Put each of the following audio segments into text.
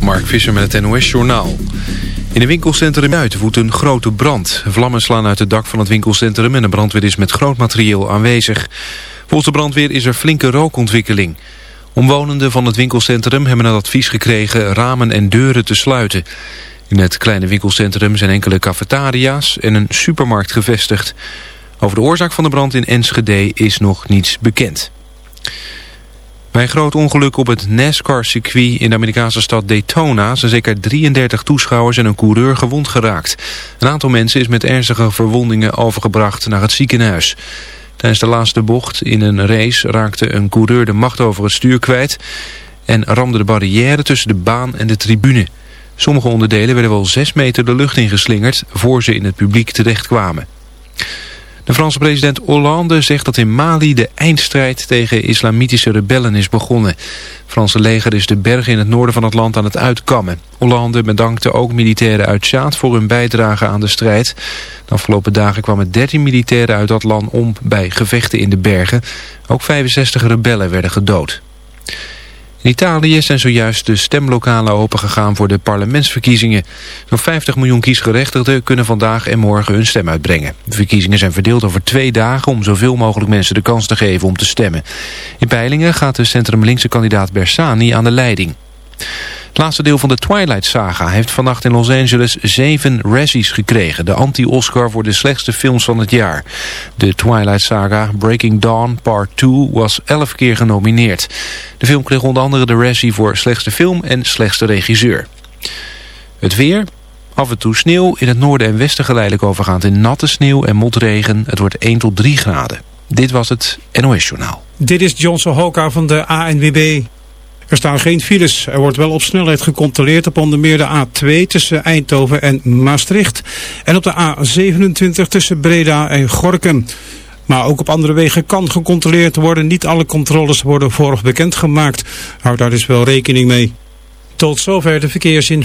Mark Visser met het NOS Journaal. In een winkelcentrum uit woedt een grote brand. Vlammen slaan uit het dak van het winkelcentrum en de brandweer is met groot materieel aanwezig. Volgens de brandweer is er flinke rookontwikkeling. Omwonenden van het winkelcentrum hebben het advies gekregen ramen en deuren te sluiten. In het kleine winkelcentrum zijn enkele cafetaria's en een supermarkt gevestigd. Over de oorzaak van de brand in Enschede is nog niets bekend. Bij een groot ongeluk op het NASCAR-circuit in de Amerikaanse stad Daytona... zijn zeker 33 toeschouwers en een coureur gewond geraakt. Een aantal mensen is met ernstige verwondingen overgebracht naar het ziekenhuis. Tijdens de laatste bocht in een race raakte een coureur de macht over het stuur kwijt... en ramde de barrière tussen de baan en de tribune. Sommige onderdelen werden wel 6 meter de lucht ingeslingerd... voor ze in het publiek terechtkwamen. De Franse president Hollande zegt dat in Mali de eindstrijd tegen islamitische rebellen is begonnen. Het Franse leger is de bergen in het noorden van het land aan het uitkammen. Hollande bedankte ook militairen uit Tjaad voor hun bijdrage aan de strijd. De afgelopen dagen kwamen 13 militairen uit dat land om bij gevechten in de bergen. Ook 65 rebellen werden gedood. In Italië zijn zojuist de stemlokalen opengegaan voor de parlementsverkiezingen. Zo'n 50 miljoen kiesgerechtigden kunnen vandaag en morgen hun stem uitbrengen. De verkiezingen zijn verdeeld over twee dagen om zoveel mogelijk mensen de kans te geven om te stemmen. In peilingen gaat de centrumlinkse kandidaat Bersani aan de leiding. Het laatste deel van de Twilight Saga heeft vannacht in Los Angeles zeven Razzies gekregen. De anti-Oscar voor de slechtste films van het jaar. De Twilight Saga Breaking Dawn Part 2 was elf keer genomineerd. De film kreeg onder andere de Razzie voor slechtste film en slechtste regisseur. Het weer, Af en toe sneeuw, in het noorden en westen geleidelijk overgaand in natte sneeuw en motregen. Het wordt 1 tot 3 graden. Dit was het NOS Journaal. Dit is Johnson Hoka van de ANWB. Er staan geen files. Er wordt wel op snelheid gecontroleerd op onder meer de A2 tussen Eindhoven en Maastricht. En op de A27 tussen Breda en Gorkum. Maar ook op andere wegen kan gecontroleerd worden. Niet alle controles worden vooraf bekendgemaakt. Houd daar dus wel rekening mee. Tot zover de verkeersin.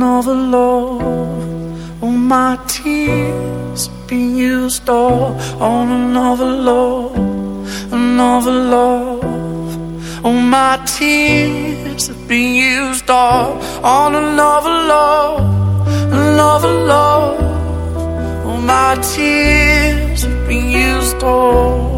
Of the love, all my tears been used all on another love, another love. All my tears being used all on another love, another love. All my tears being used all.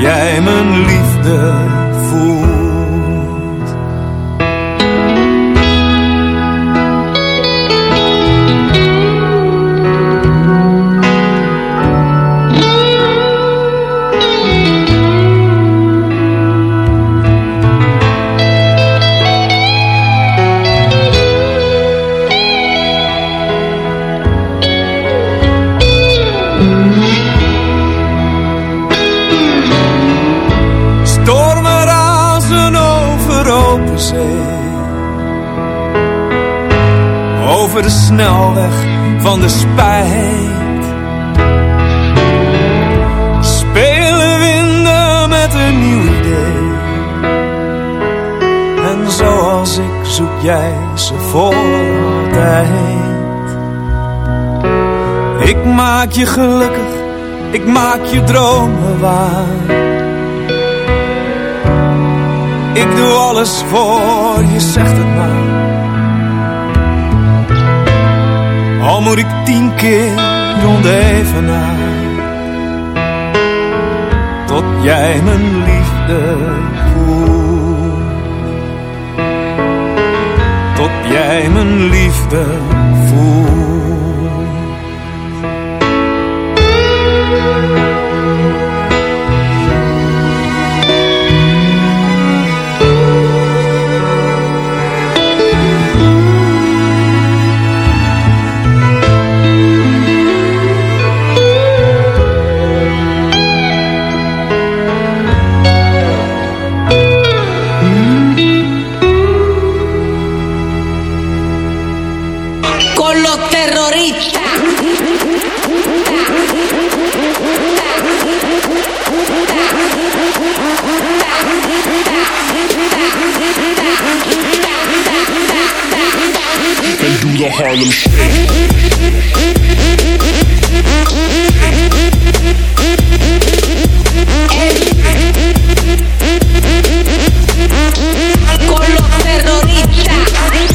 jij mijn liefde jij ze voor altijd. Ik maak je gelukkig, ik maak je dromen waar. Ik doe alles voor je, zegt het maar. Al moet ik tien keer rond even naar. Tot jij mijn liefde jij mijn liefde The Harlem Shake. Con los terroristas.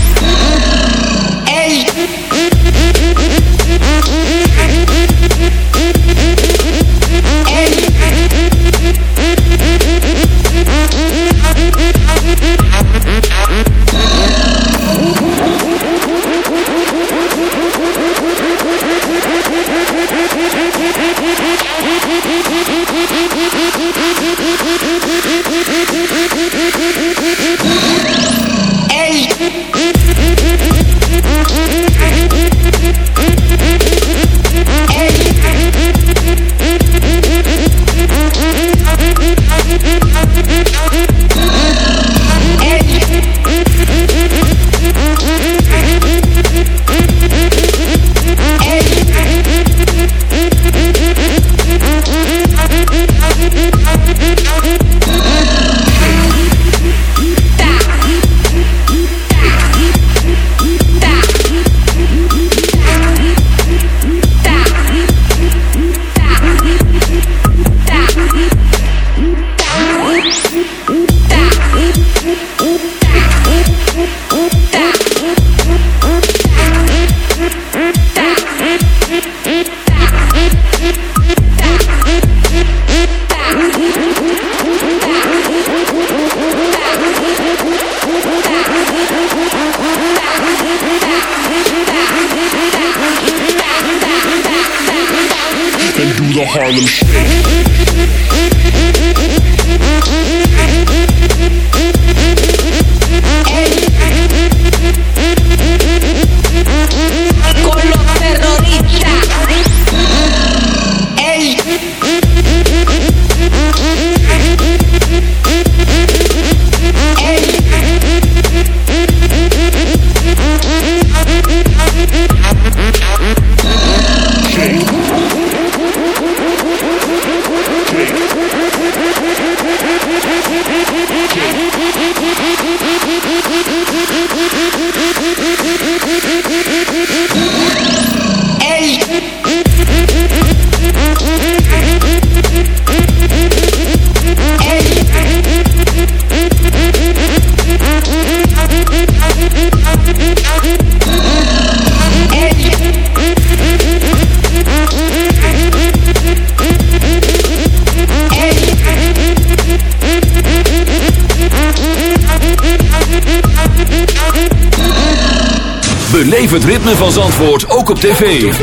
Tv.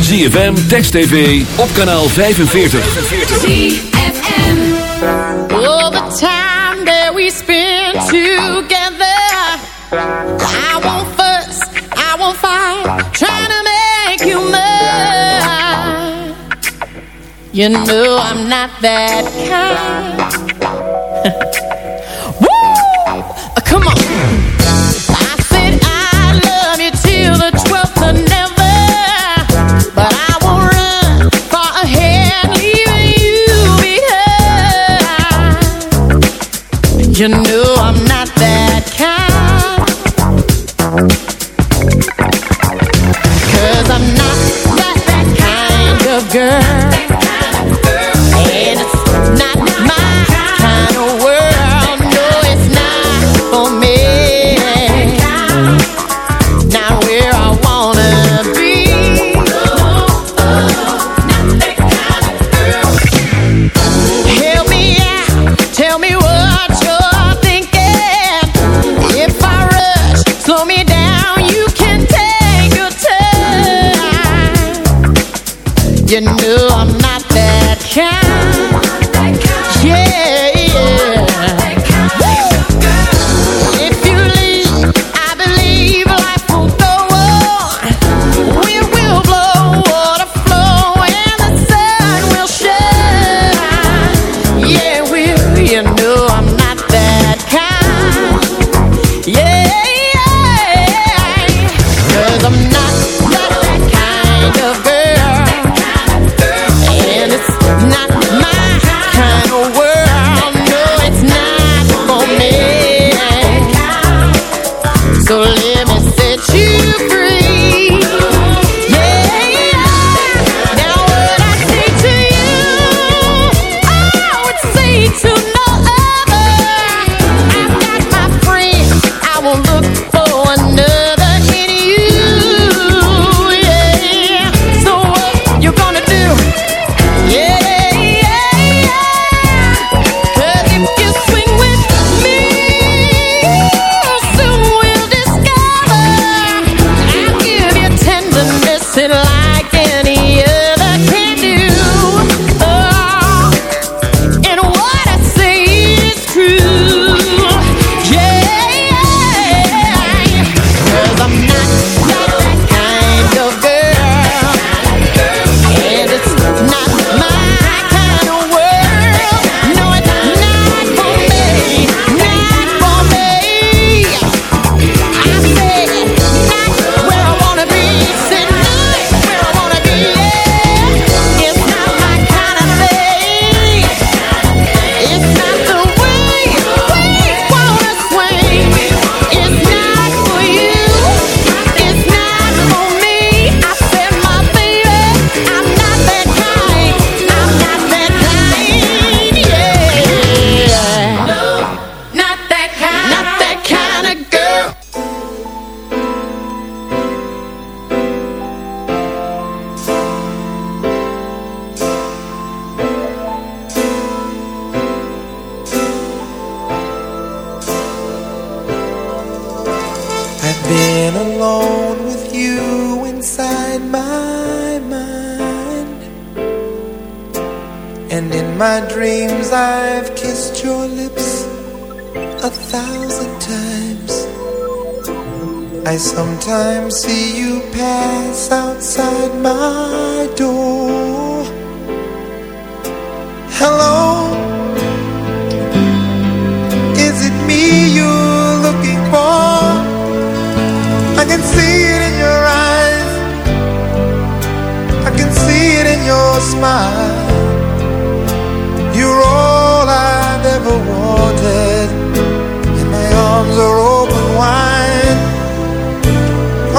ZFM, Text TV, op kanaal 45. All the time that we spend together, I won't fuss, I won't fight, trying to make you mine. You know I'm not that kind. Girl.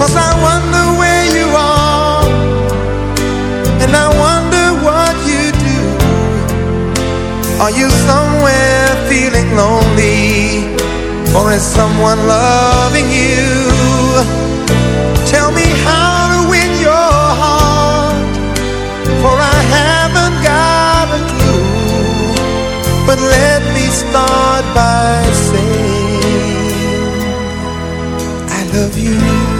Cause I wonder where you are, and I wonder what you do. Are you somewhere feeling lonely, or is someone loving you? Tell me how to win your heart, for I haven't got a clue. But let me start by saying, I love you.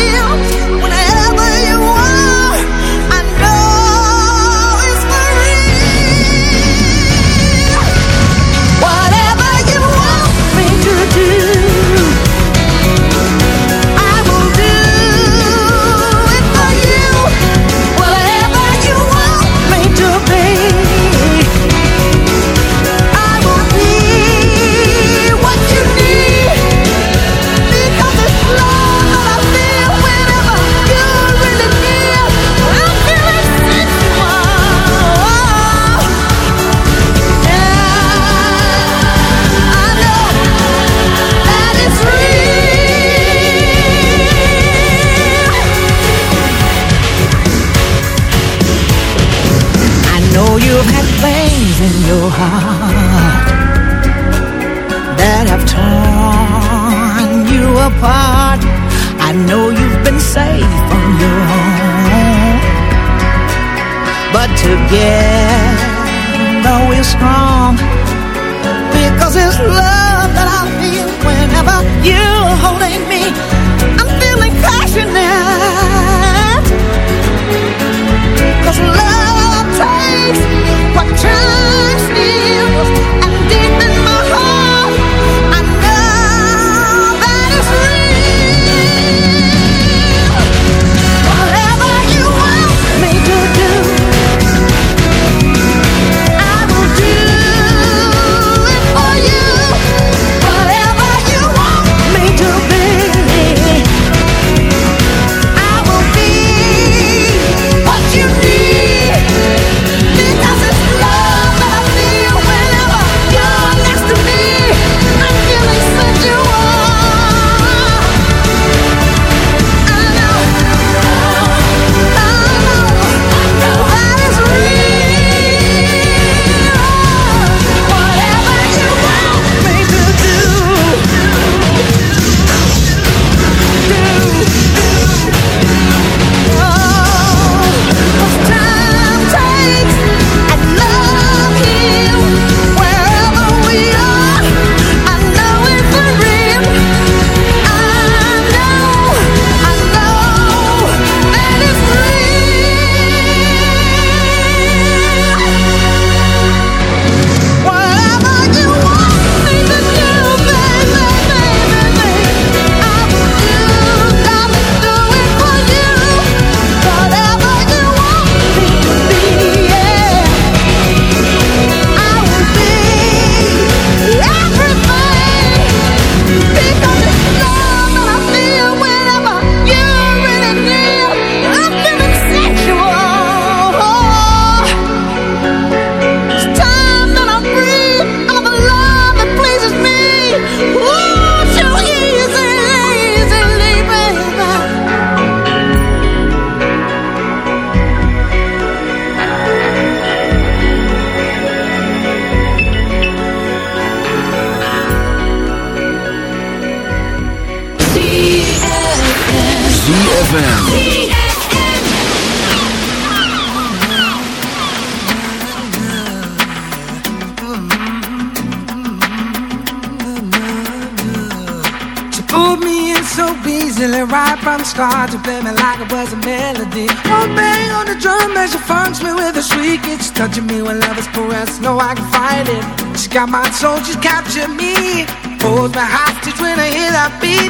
Touching me when love is pressed, no I can fight it. She got my soul, she's captured me. Holds my hostage when I hear that beat.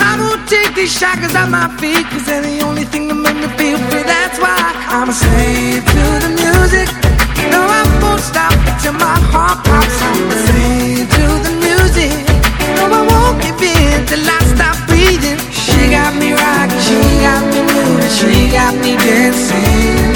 I won't take these shackles off my feet Cause they're the only thing that make me feel free. That's why I'm a slave to the music. No, I won't stop until my heart pops. I'm a slave to the music. No, I won't give in till I stop breathing. She got me rocking, she got me moving She got me dancing.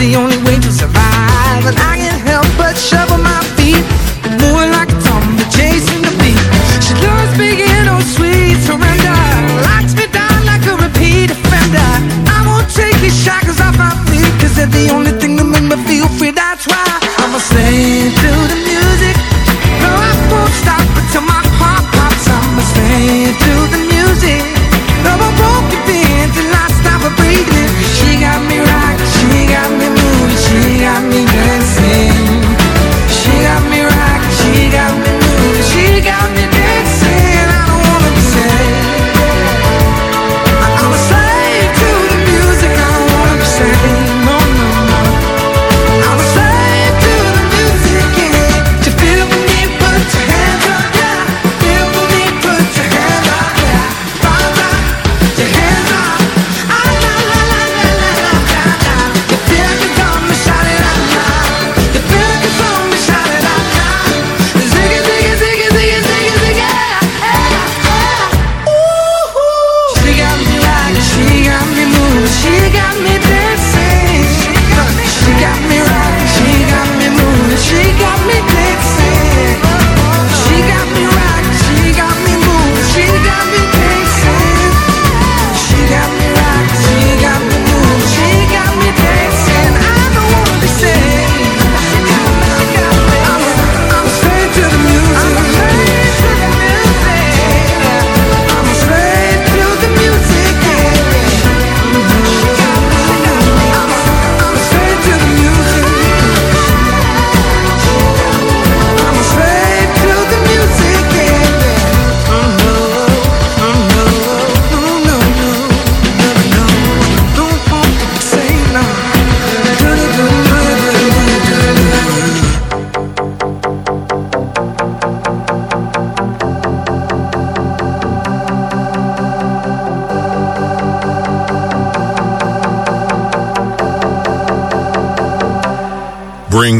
the only way to survive. And I can't help but shovel my feet. Moving like a zombie, chasing the beat. She loves being on oh, sweet surrender. Locks me down like a repeat offender. I won't take these shackles off my feet Cause they're the only thing that make me feel free, that's why.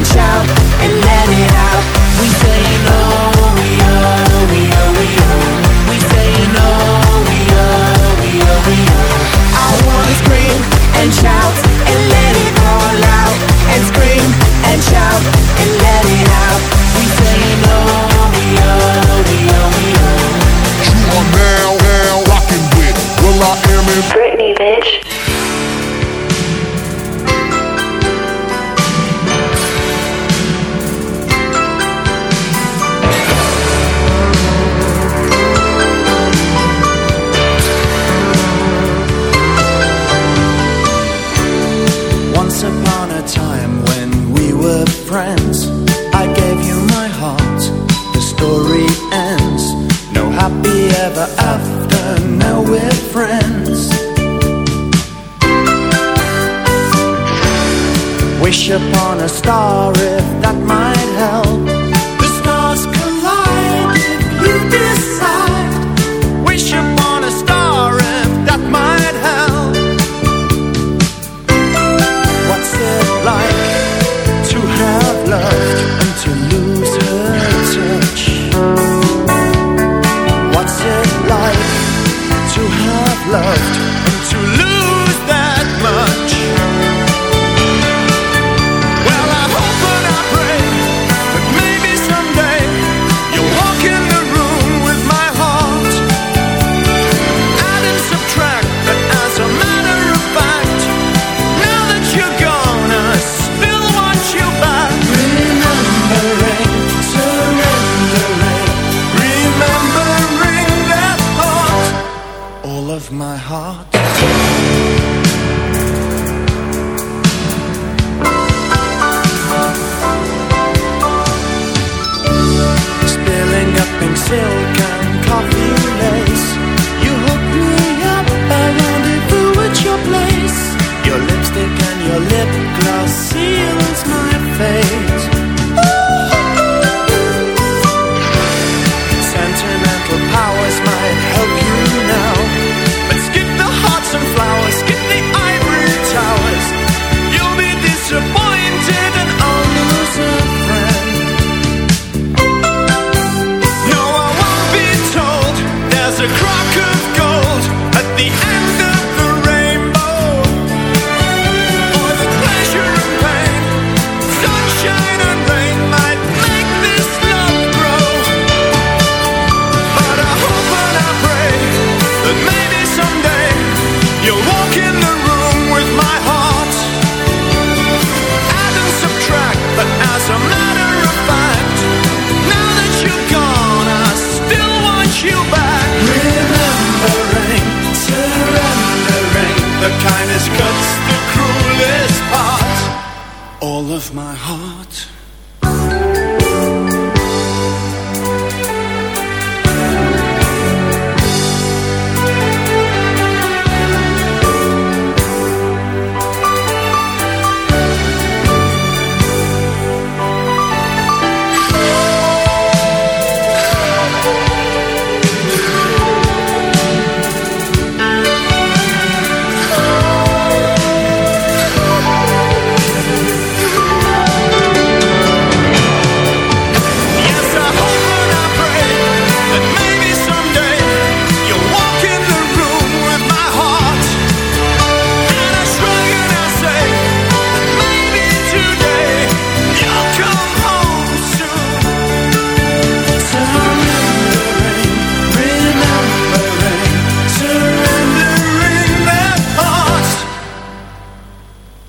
and shout and let it out. We oh, we oh, we oh, we oh. We oh, we oh, we oh, we oh. I wanna scream and shout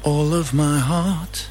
All of my heart.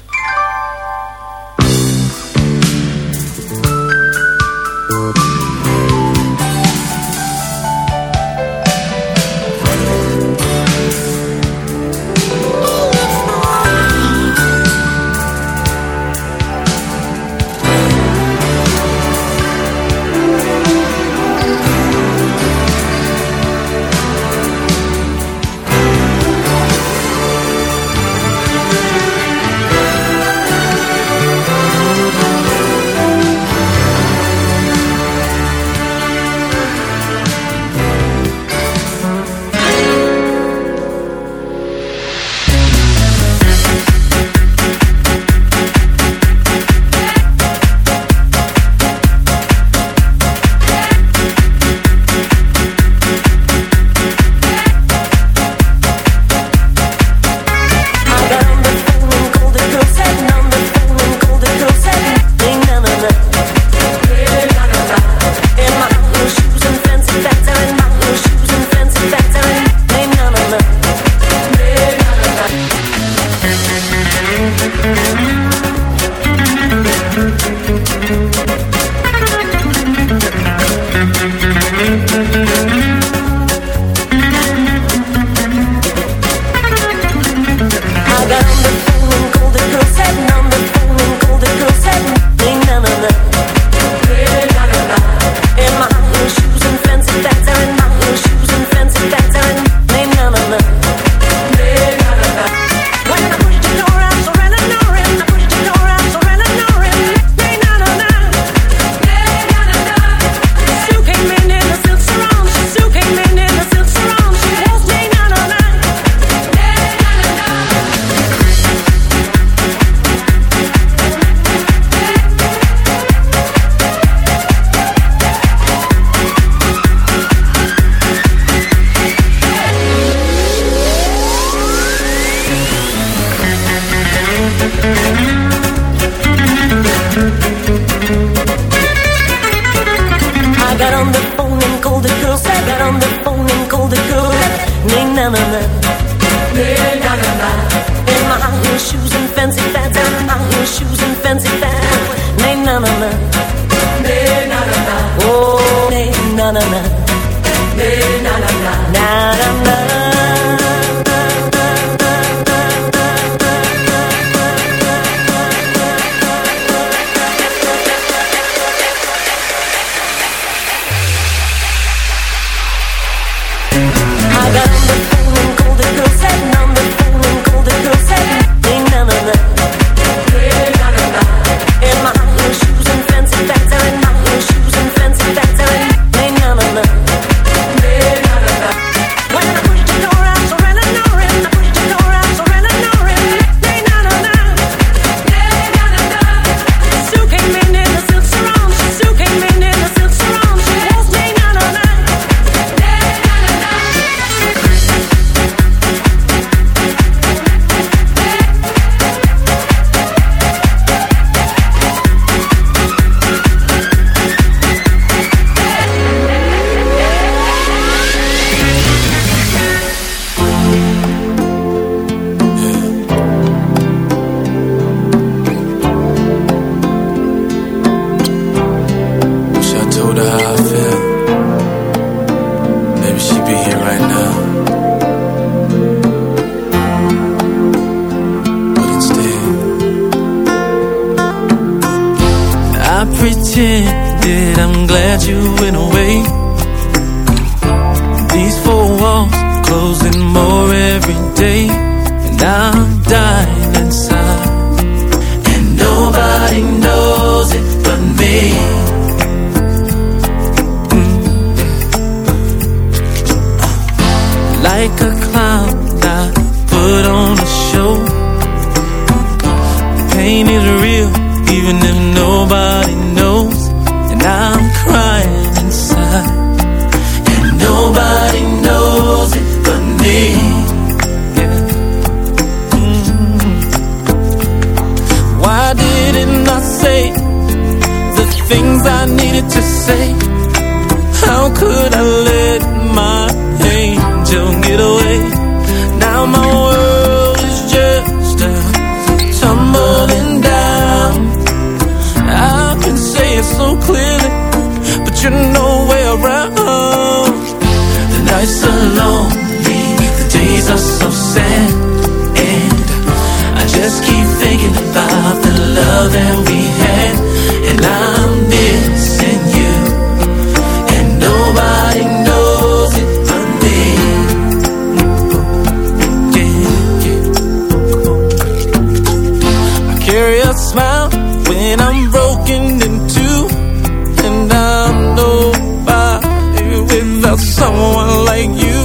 Someone like you.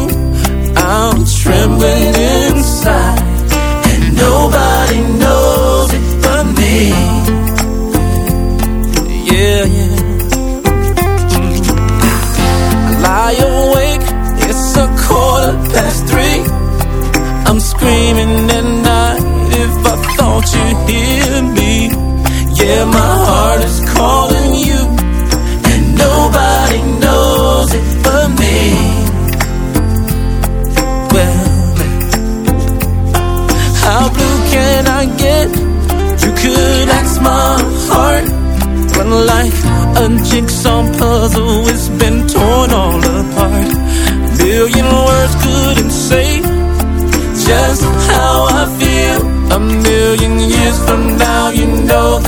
I'm trembling inside, and nobody knows it but me. Yeah, yeah. I lie awake, it's a quarter past three. I'm screaming at night if I thought you'd hear me. Yeah, my like a jigsaw puzzle, it's been torn all apart. A million words couldn't say just how I feel. A million years from now, you know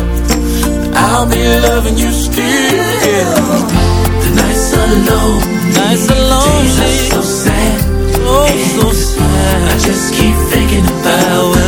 I'll be loving you still. The nights are lonely, nights are lonely, days are so sad, oh so sad. I just keep thinking about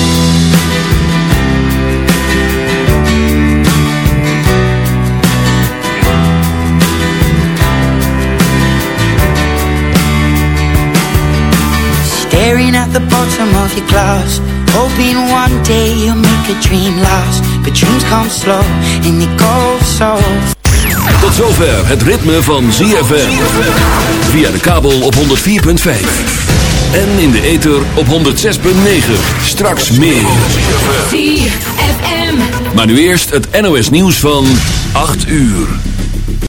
Bottom of your glass Hoping one day you'll make a dream last But dreams come slow and they go so Tot zover het ritme van ZFM. Via de kabel op 104.5. En in de ether op 106.9. Straks meer. ZFM. Maar nu eerst het NOS nieuws van 8 uur.